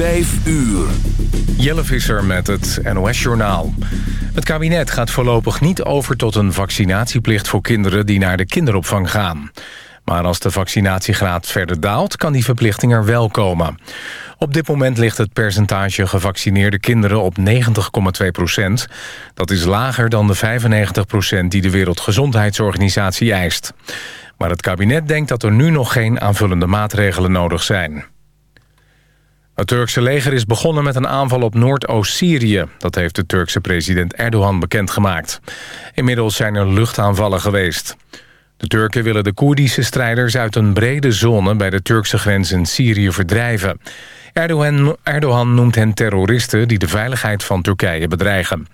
Vijf uur. Jelle Visser met het NOS-journaal. Het kabinet gaat voorlopig niet over tot een vaccinatieplicht voor kinderen die naar de kinderopvang gaan. Maar als de vaccinatiegraad verder daalt, kan die verplichting er wel komen. Op dit moment ligt het percentage gevaccineerde kinderen op 90,2 procent. Dat is lager dan de 95 procent die de Wereldgezondheidsorganisatie eist. Maar het kabinet denkt dat er nu nog geen aanvullende maatregelen nodig zijn. Het Turkse leger is begonnen met een aanval op Noordoost-Syrië. Dat heeft de Turkse president Erdogan bekendgemaakt. Inmiddels zijn er luchtaanvallen geweest. De Turken willen de Koerdische strijders uit een brede zone... bij de Turkse grens in Syrië verdrijven. Erdogan, Erdogan noemt hen terroristen die de veiligheid van Turkije bedreigen.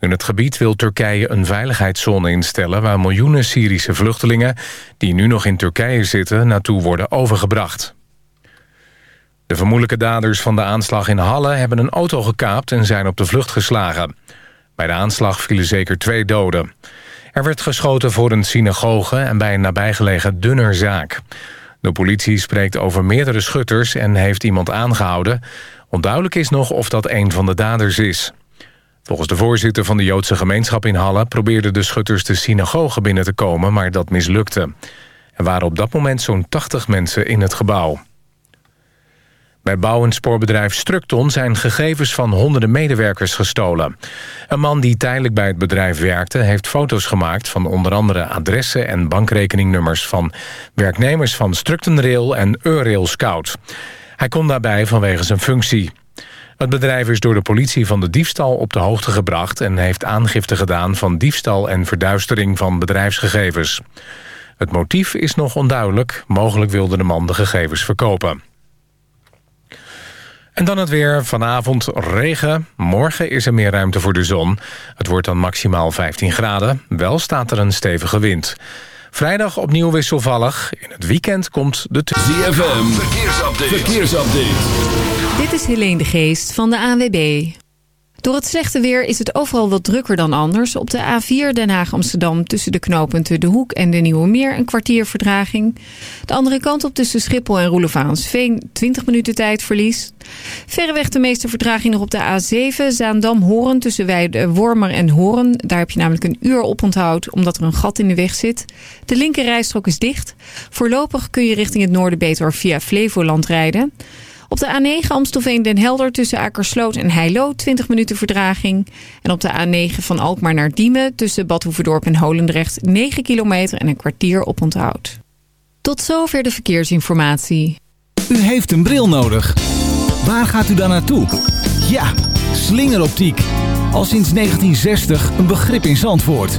In het gebied wil Turkije een veiligheidszone instellen... waar miljoenen Syrische vluchtelingen die nu nog in Turkije zitten... naartoe worden overgebracht. De vermoedelijke daders van de aanslag in Halle hebben een auto gekaapt en zijn op de vlucht geslagen. Bij de aanslag vielen zeker twee doden. Er werd geschoten voor een synagoge en bij een nabijgelegen dunnerzaak. De politie spreekt over meerdere schutters en heeft iemand aangehouden. Onduidelijk is nog of dat een van de daders is. Volgens de voorzitter van de Joodse gemeenschap in Halle... probeerden de schutters de synagoge binnen te komen, maar dat mislukte. Er waren op dat moment zo'n 80 mensen in het gebouw. Bij bouw- en spoorbedrijf Structon zijn gegevens van honderden medewerkers gestolen. Een man die tijdelijk bij het bedrijf werkte... heeft foto's gemaakt van onder andere adressen en bankrekeningnummers... van werknemers van Structonrail en Eurail Scout. Hij kon daarbij vanwege zijn functie. Het bedrijf is door de politie van de diefstal op de hoogte gebracht... en heeft aangifte gedaan van diefstal en verduistering van bedrijfsgegevens. Het motief is nog onduidelijk. Mogelijk wilde de man de gegevens verkopen. En dan het weer. Vanavond regen. Morgen is er meer ruimte voor de zon. Het wordt dan maximaal 15 graden. Wel staat er een stevige wind. Vrijdag opnieuw wisselvallig. In het weekend komt de... ZFM. Verkeersupdate. Verkeersupdate. Dit is Helene de Geest van de ANWB. Door het slechte weer is het overal wat drukker dan anders. Op de A4 Den Haag-Amsterdam tussen de knooppunten De Hoek en de Nieuwe Meer een kwartier verdraging. De andere kant op tussen Schiphol en Roelevaansveen 20 minuten tijdverlies. Verreweg de meeste verdraging nog op de A7 Zaandam-Horen tussen Weide, Wormer en Horen. Daar heb je namelijk een uur op onthoud omdat er een gat in de weg zit. De linker rijstrook is dicht. Voorlopig kun je richting het noorden beter via Flevoland rijden. Op de A9 Amstelveen-Den Helder tussen Akersloot en Heilo 20 minuten verdraging. En op de A9 van Alkmaar naar Diemen tussen Bad en Holendrecht 9 kilometer en een kwartier op onthoud. Tot zover de verkeersinformatie. U heeft een bril nodig. Waar gaat u dan naartoe? Ja, slingeroptiek. Al sinds 1960 een begrip in Zandvoort.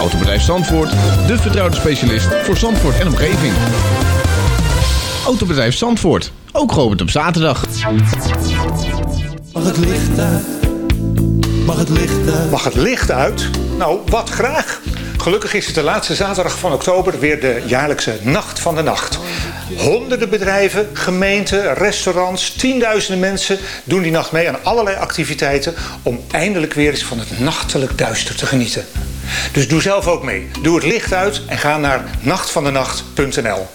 Autobedrijf Zandvoort, de vertrouwde specialist voor Zandvoort en omgeving. Autobedrijf Zandvoort, ook geopend op zaterdag. Mag het licht uit? Mag het licht uit? Mag het licht uit? Nou, wat graag. Gelukkig is het de laatste zaterdag van oktober weer de jaarlijkse Nacht van de Nacht. Honderden bedrijven, gemeenten, restaurants, tienduizenden mensen doen die nacht mee aan allerlei activiteiten om eindelijk weer eens van het nachtelijk duister te genieten. Dus doe zelf ook mee. Doe het licht uit en ga naar nachtvandenacht.nl.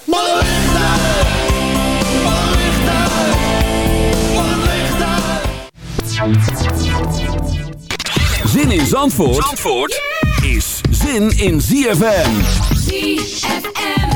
Zin in Zandvoort, Zandvoort is zin in ZFM. ZFM.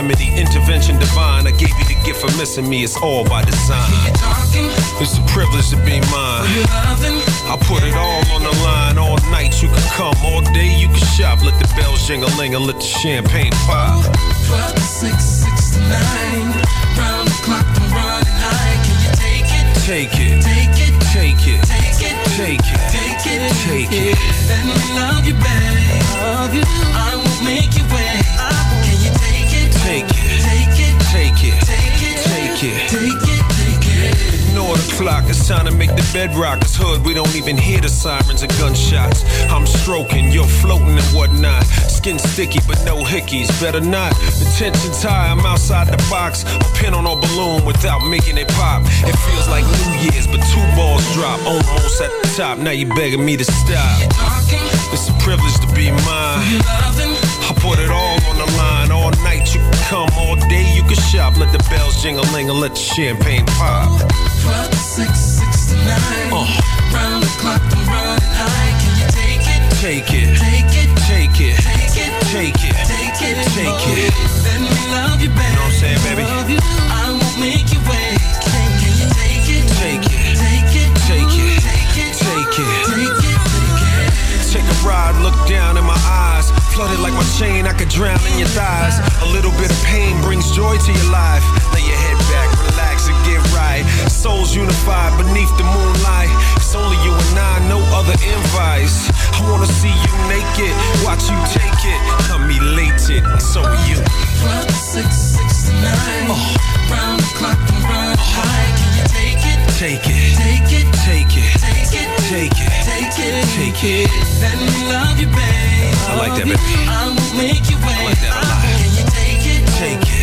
Remedy, intervention divine. I gave you the gift for missing me, it's all by design. It's a privilege to be mine. I put it all on the line. All night you can come, all day you can shop. Let the bells jingle and let the champagne pop. 12 to 6, 6 to 9. Round the clock, I'm running high. Can you take it? Take it, Take it, take it, take it, take it, take it, take it. Let me love you, babe. Love you. I won't make you wait. Take it, Take it, take it, take it, take it. take it. Ignore the clock, it's time to make the bedrock. It's hood, we don't even hear the sirens and gunshots. I'm stroking, you're floating and whatnot. Skin sticky, but no hickeys, better not. The tension's high, I'm outside the box. A pin on a balloon without making it pop. It feels like New Year's, but two balls drop. Almost at the top, now you begging me to stop. It's a privilege to be mine. I put it all come, all day you can shop. Let the bells jingle and let the champagne pop. 12 to 6, 6 to 9. Uh. Round the clock, I'm running high. Can you take it? Take it, Take it, take it, take it, take it, take it, take it. Let me love you, babe. You know what I'm saying, baby? Love you. I won't make you wait. Can, you take it? Take it, Take it, take it, take it, take it. take it, take it. Take a ride, look down in my eyes. Flooded like my chain, I could drown in your thighs. A little bit of pain brings joy to your life. Lay your head back, relax and get right. Souls unified beneath the moonlight. It's only you and I, no other invites. I wanna see you naked, watch you take it. I'm elated, so are you. 12 to 6, 6 to 9. Uh. Round the clock, high. Can you take it? Take it, Take it, take it, take it, take it, take it, take it. Let me love you, babe. I like that, baby. I like that a lot. Take it.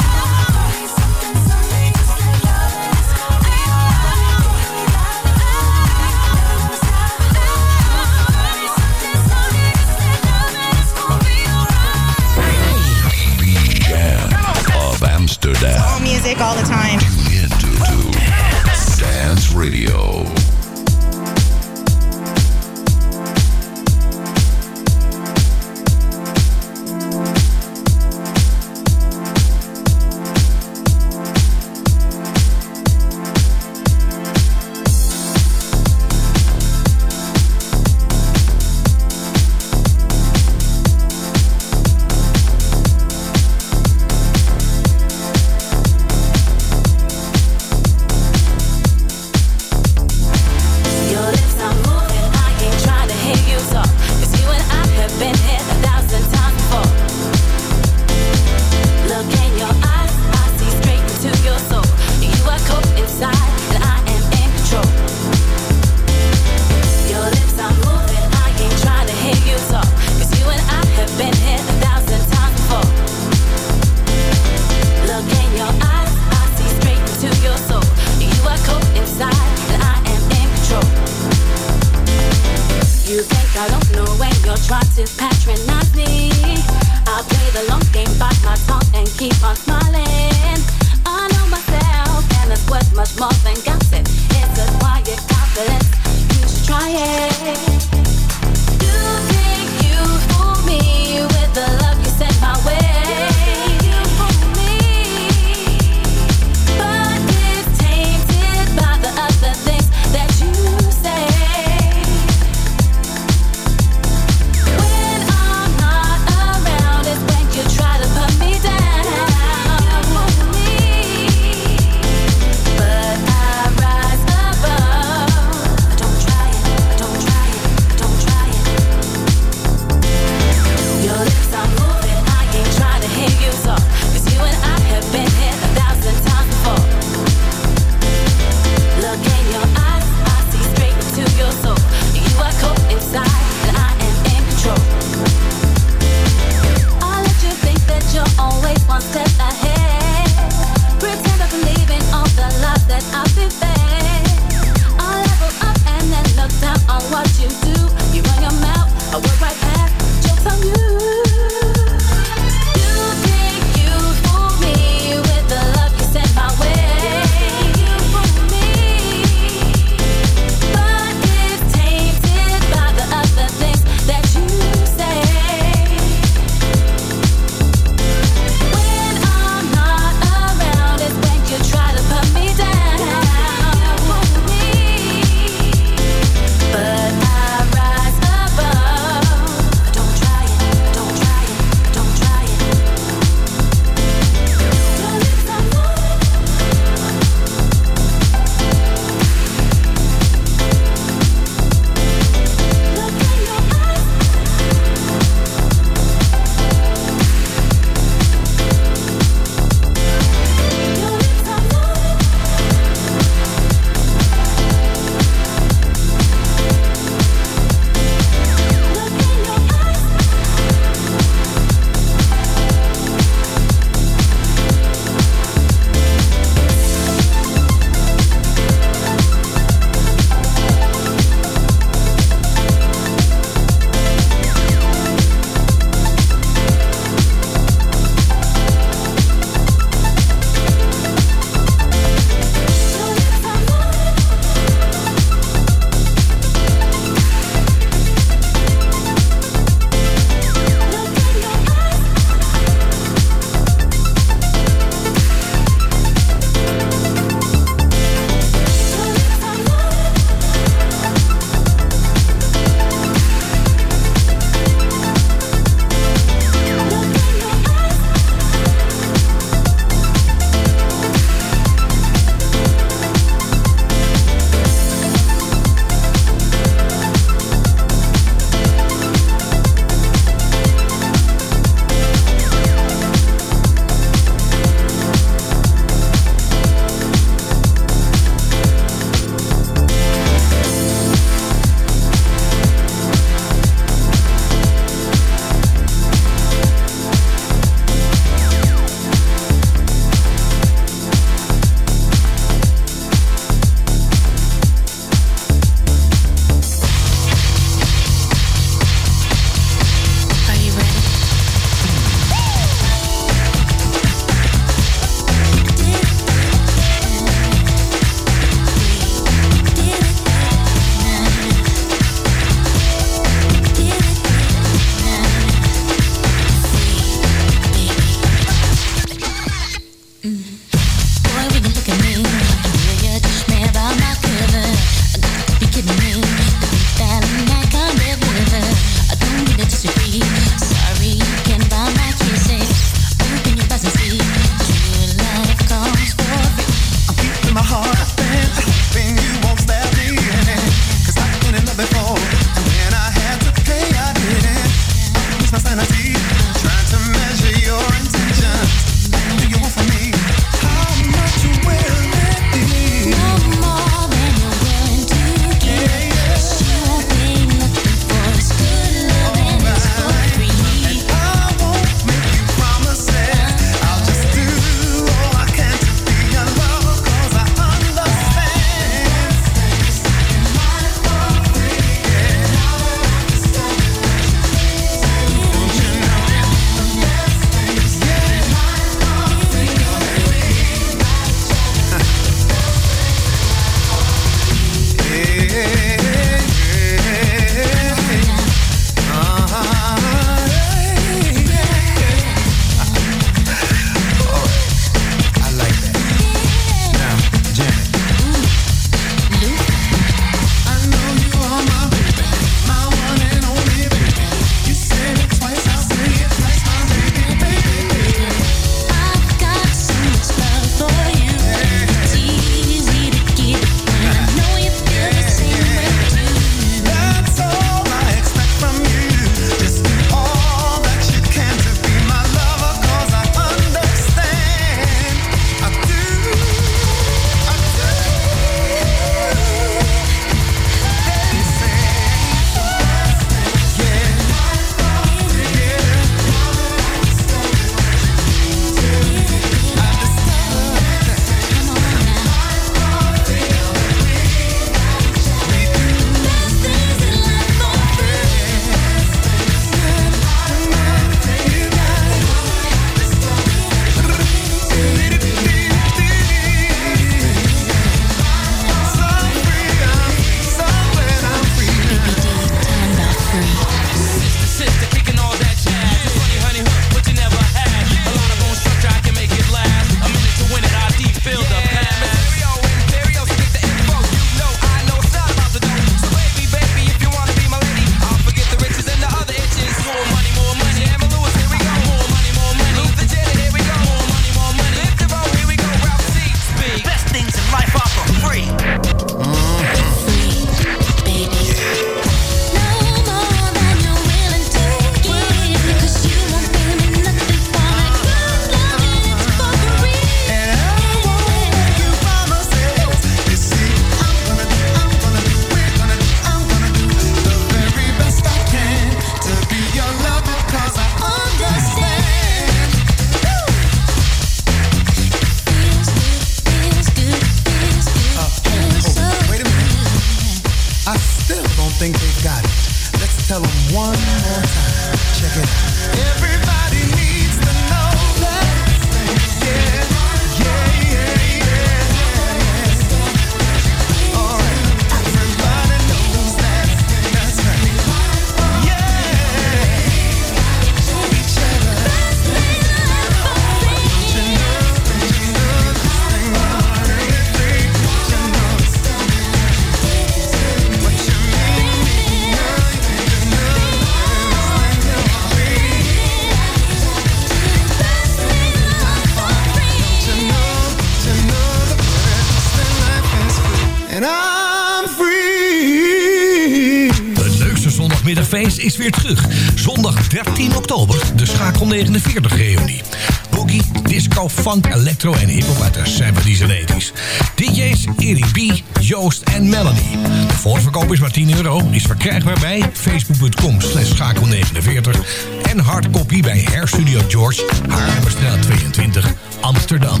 Is weer terug. Zondag 13 oktober, de Schakel 49 reunie. Boogie, disco, funk, electro en hiphop uit de 70s en 80s. DJ's Erik B, Joost en Melanie. De voorverkoop is maar 10 euro. Is verkrijgbaar bij facebook.com slash schakel 49 en hardcopy bij Hair Studio George, Haarlemmerstraat 22, Amsterdam.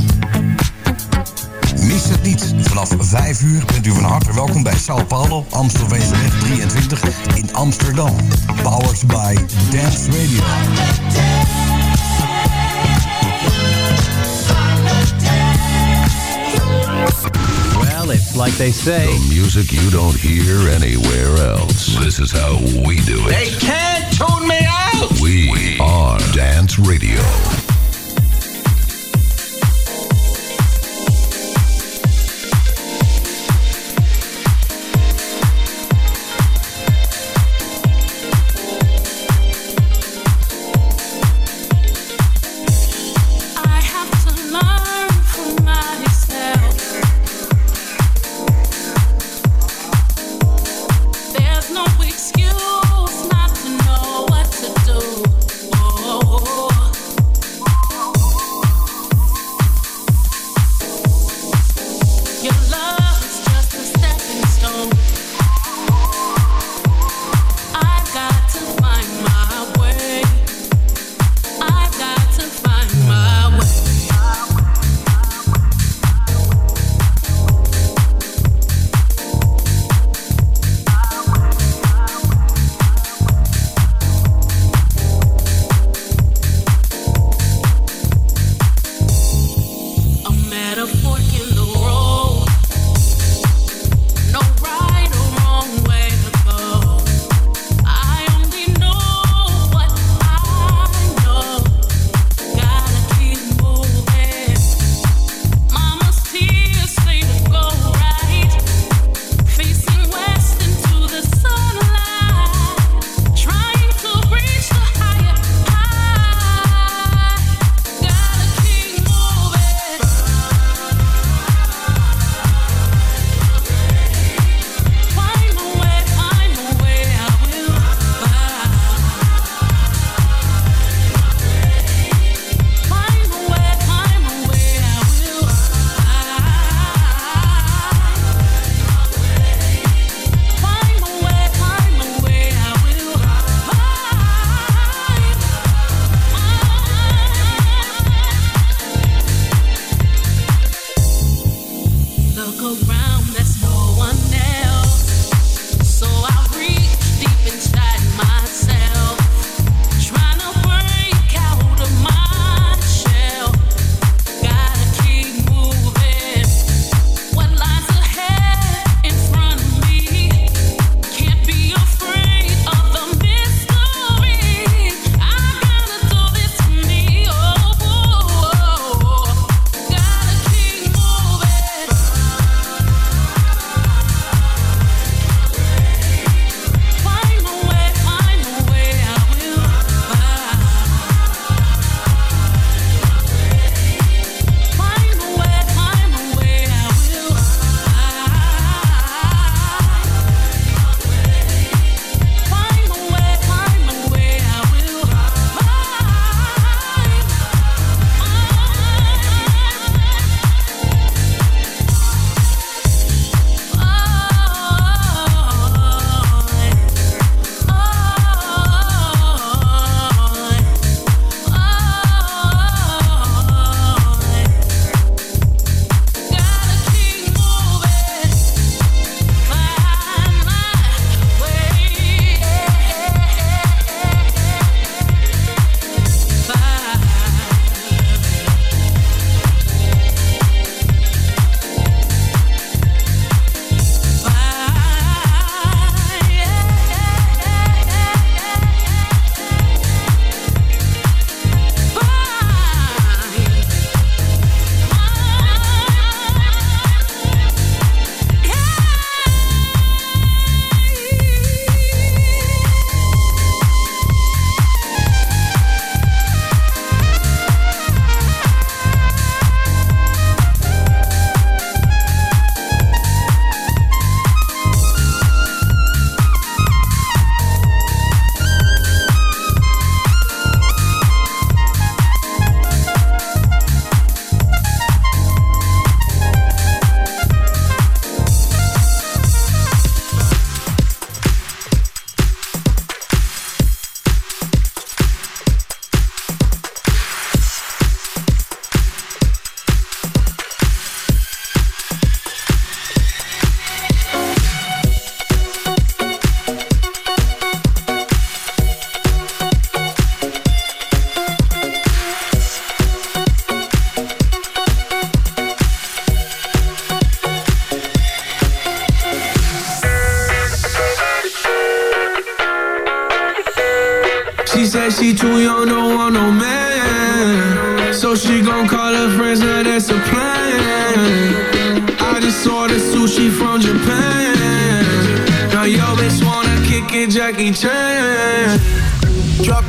Mis het niet. Vanaf 5 uur bent u van harte welkom bij Sao Paulo, Amstelveenseweg 23 in Amsterdam. Powered by Dance Radio. Well, it's like they say. The music you don't hear anywhere else. This is how we do it. They can't tune me out! We are Dance Radio.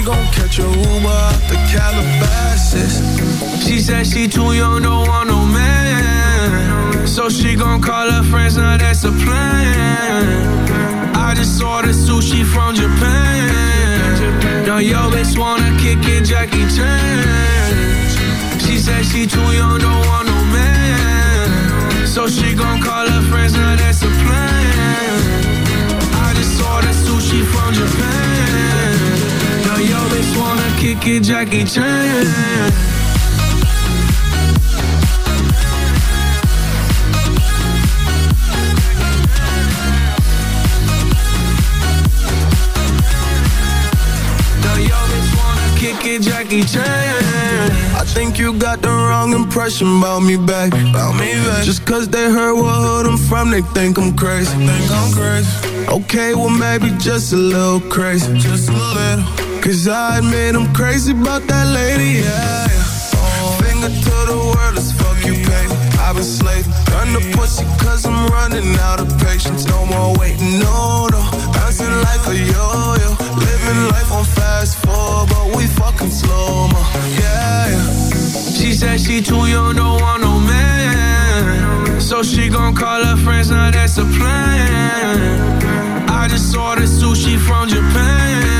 she gon' catch a Uber out the Calabasas. She said she too young, don't want no man. So she gon' call her friends, now that's a plan. I just ordered sushi from Japan. Now yo bitch wanna kick it, Jackie Chan. She said she too young, don't want no man. So she gon' call her friends, now that's a plan. I just ordered sushi from Japan. Kick it, Jackie Chan. Now yo bitch wanna kick it, Jackie Chan. I think you got the wrong impression about me back. About me back. Just cause they heard what hood I'm from, they think I'm crazy. They think I'm crazy. Okay, well maybe just a little crazy. Just a little. Cause I admit I'm crazy about that lady, yeah. Finger to the world, as fuck you pay. I've been slaving. Gun the pussy cause I'm running out of patience. No more waiting, no, no. Bouncing like a yo-yo. Living life on fast forward, but we fucking slow mo. Yeah, yeah. She said she too young, don't want no man. So she gon' call her friends, now that's a plan. I just ordered sushi from Japan.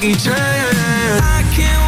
I can't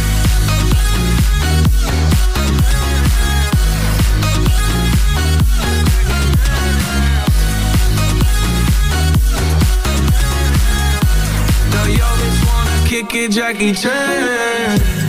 It, Jackie Chan.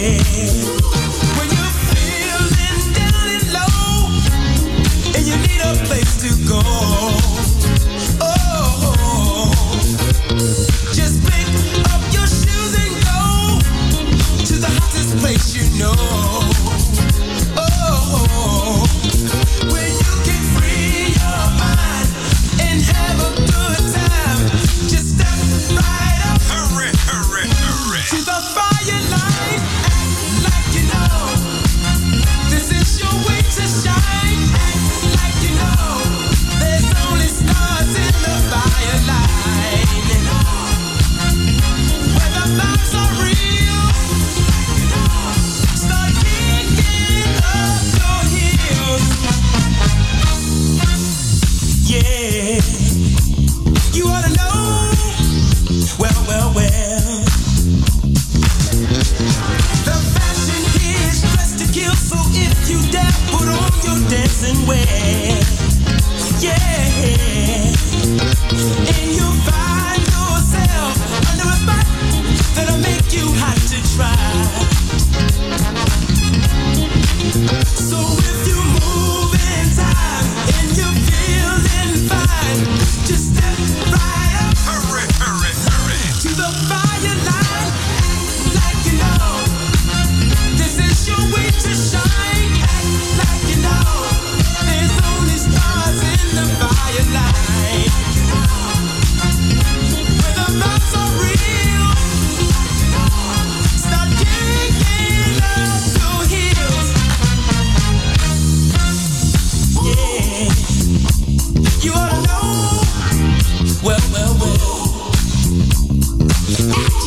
When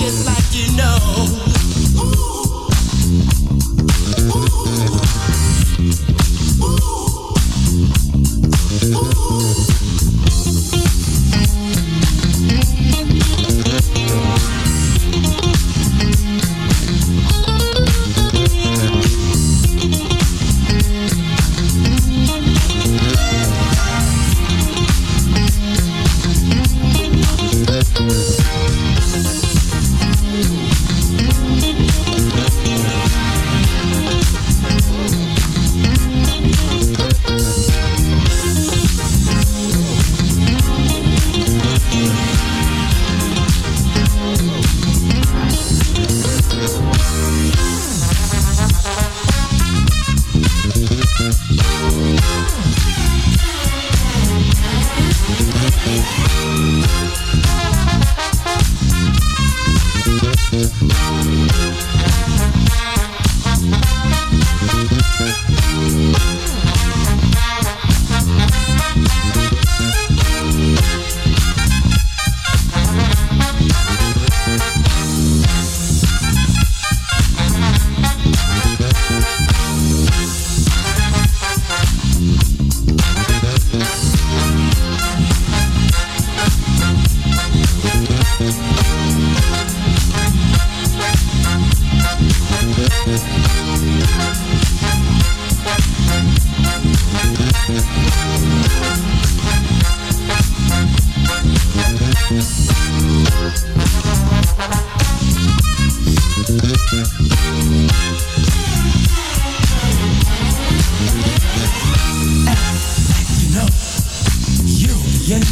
Just like you know.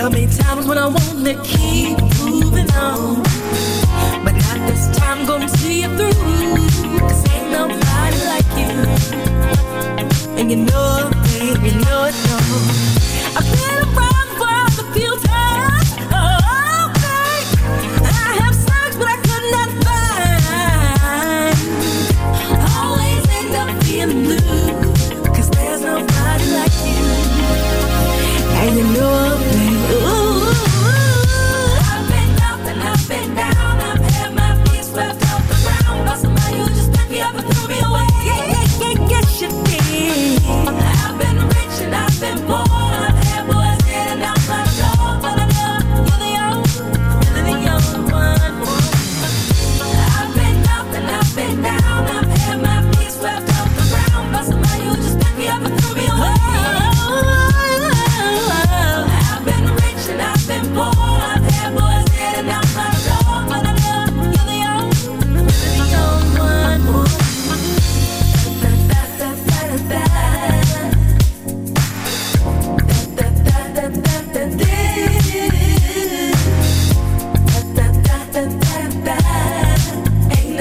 Tell me times when I want to keep moving on. But not this time, gonna see you through. Cause ain't nobody like you. And you know it, baby, you know it, though.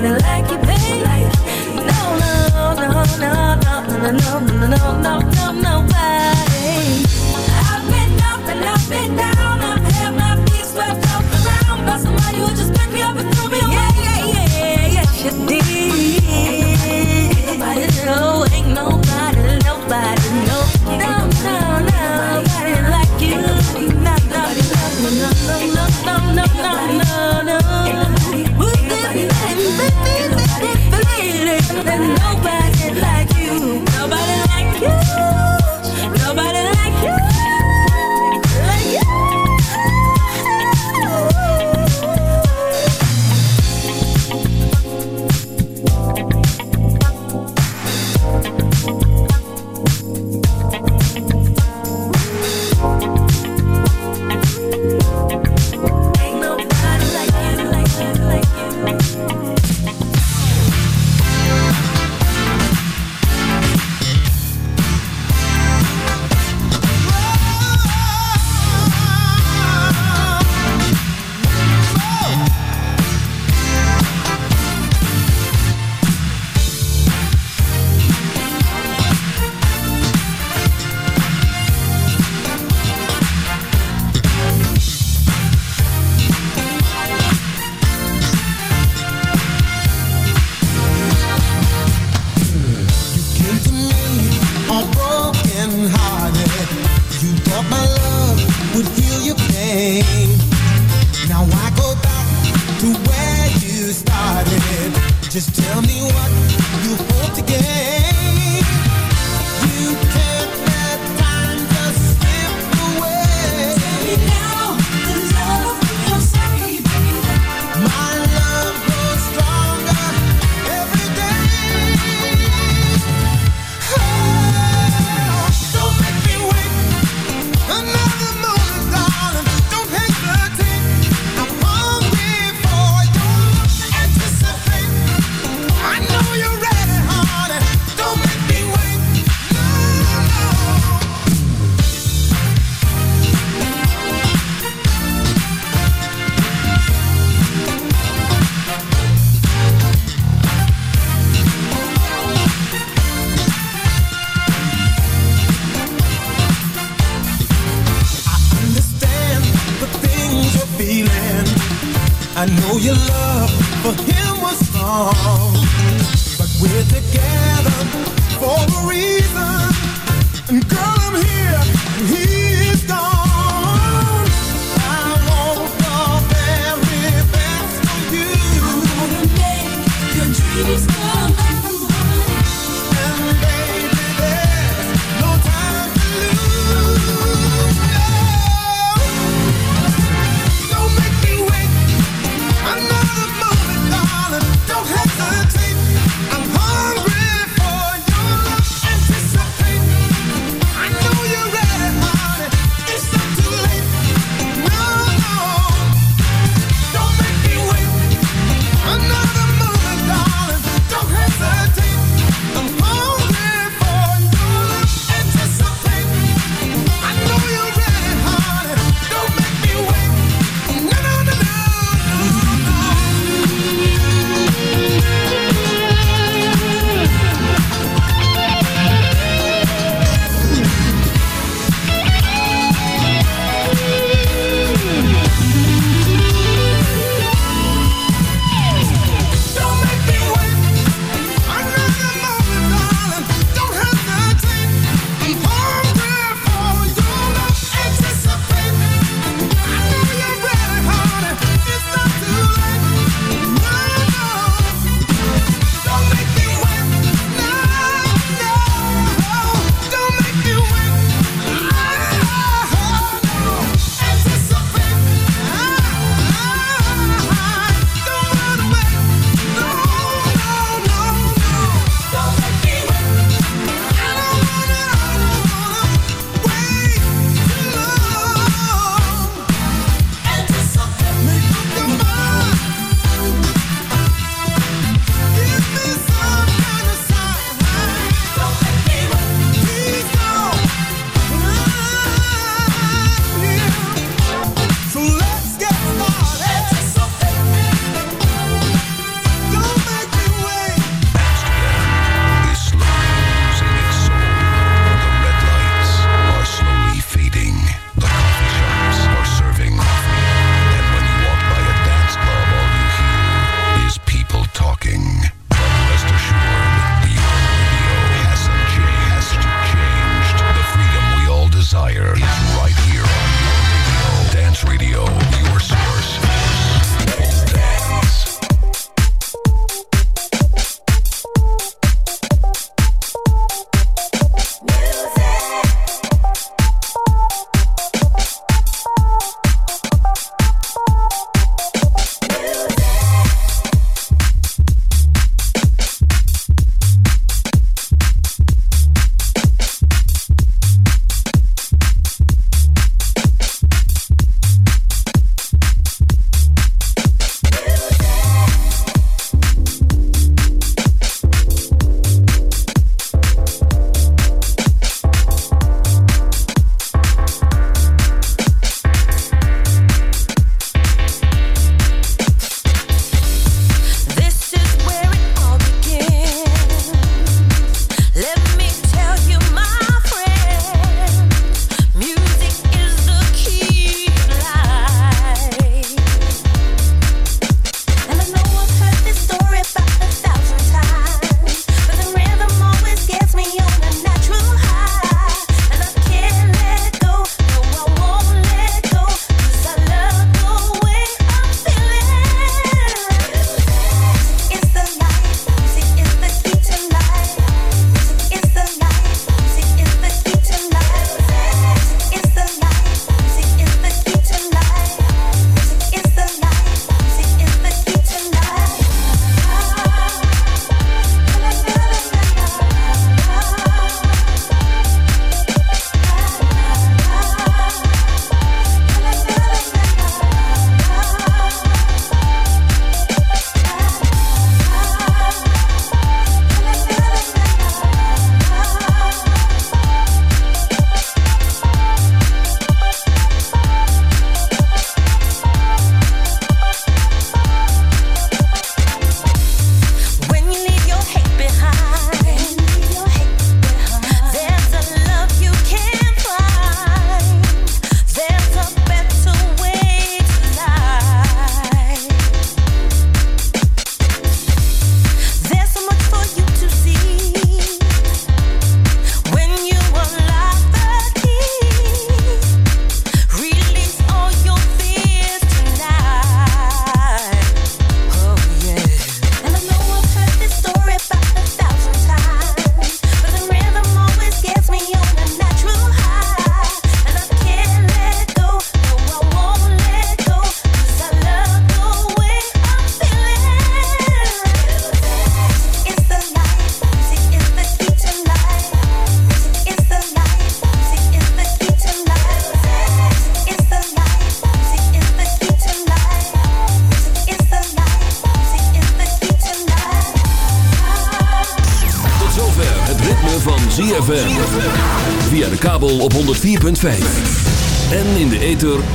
nobody like you, babe. No, no, no, no, no, no, no, no, no, no, no.